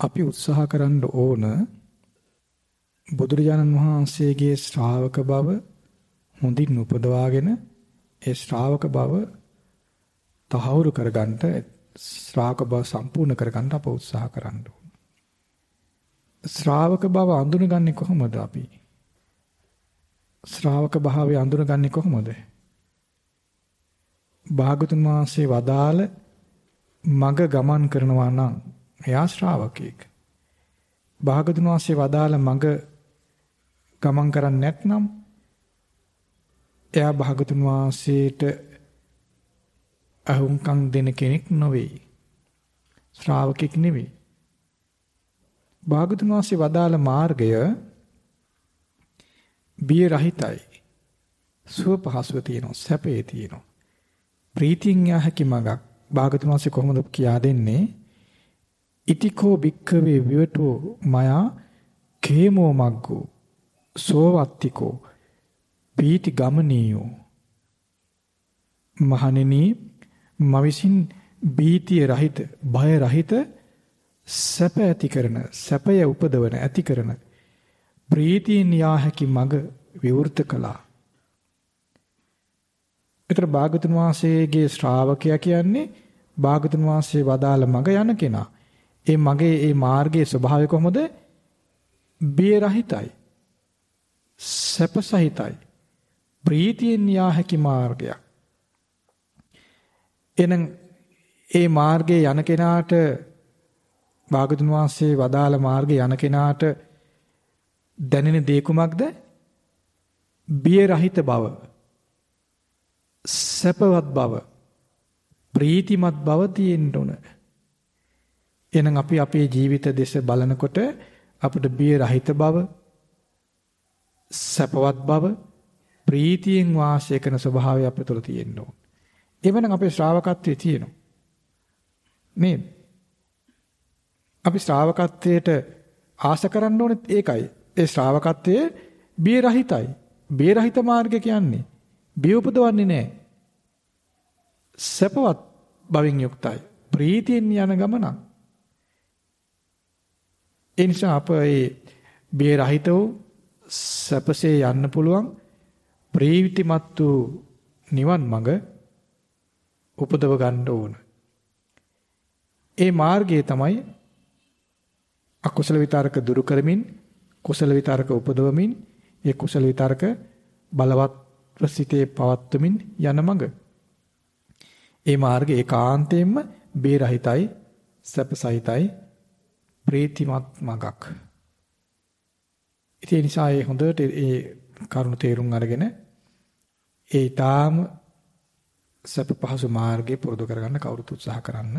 අපි උත්සාහ කරන්න ඕන බුදුරජාණන් වහන්සේගේ ශ්‍රාවක බව හොඳින් උපදවාගෙන ඒ ශ්‍රාවක බව තහවුරු කරගන්න ශ්‍රාවක බව සම්පූර්ණ කරගන්න අප උත්සාහ කරන්න ඕන. ශ්‍රාවක බව අඳුනගන්නේ කොහොමද අපි? ශ්‍රාවක භාවය අඳුනගන්නේ කොහොමද? භාගතුන් වහන්සේ වදාළ මග ගමන් කරනවා නම් එයා ශ්‍රාවකෙක්. භාගතුන් වහන්සේ වදාළ මග ගමන් කරන්නේ නැත්නම් එයා භාගතුන් වහන්සේට අහුම්කම් දෙන කෙනෙක් නොවේ. ශ්‍රාවකෙක් නෙවෙයි. භාගතුන් වහන්සේ වදාළ මාර්ගය බිය රහිතයි. සුව පහසුව තියෙනවා, සැපේ තියෙනවා. ප්‍රීතියෙන් යා හැකි මගක් භාගතුන් වහන්සේ කොහොමද කියා දෙන්නේ? ඉතිකෝ භික්ඛවේ විවටෝ මයා කේමෝ මග්ගෝ සෝවත්තිකෝ පීති ගමනීයෝ මහණෙනි මම විසින් බීතිය රහිත භය රහිත සැප ඇති කරන සැපය උපදවන ඇති කරන ප්‍රීතියෙන් යා හැකි මඟ විවෘත කළා. ඒතර භාගතුන් වහන්සේගේ ශ්‍රාවකයා කියන්නේ භාගතුන් වහන්සේ වදාළ මඟ යන කෙනා. ඒ මගේ ඒ මාර්ගයේ ස්වභාවය කොහොමද? බිය රහිතයි. සැප සහිතයි. ප්‍රීතියෙන් යා හැකි මාර්ගයක්. එහෙනම් ඒ මාර්ගයේ යන කෙනාට භාගතුන් වහන්සේ වදාළ මාර්ගයේ යන කෙනාට දැනෙන දේ කුමක්ද? බිය රහිත බව. සැපවත් බව. ප්‍රීතිමත් බව තියෙන්න ඕන. එහෙනම් අපි අපේ ජීවිත දෙස බලනකොට අපිට බිය රහිත බව සැපවත් බව ප්‍රීතියෙන් වාසය කරන ස්වභාවය අපේ තුළ තියෙන්න ඕන. එවනම් අපේ ශ්‍රාවකත්වයේ තියෙනවා. නේද? අපි ශ්‍රාවකත්වයට ආශ කරන්න ඕනෙත් ඒකයි. ඒ ශ්‍රාවකත්වයේ බිය රහිතයි. බිය රහිත මාර්ගය කියන්නේ බිය උපදවන්නේ නැහැ. සැපවත් බවින් යුක්තයි. ප්‍රීතියෙන් යන ගමනක්. ඒ නිසා අප ඒ බිය රහිත වූ සැපසේ යන්න පුළුවන් ප්‍රීතිමත් වූ නිවන් මඟ උපදව ගන්න ඕන. ඒ මාර්ගය තමයි අකුසල විතරක දුරු කරමින් කුසල විතරක උපදවමින් ඒ කුසල විතරක බලවත් ප්‍රසිතේ පවත්වමින් යන මඟ. ඒ මාර්ගය ඒකාන්තයෙන්ම බේරහිතයි සැපසහිතයි ප්‍රීතිමත් මඟක්. ඒ නිසා ඒ හොඳට ඒ කරුණ තේරුම් අරගෙන ඒ ඊටාම සැප පහසු මාර්ගේ පුරුදු කරගන්න කවුරුත් උත්සාහ කරන්න.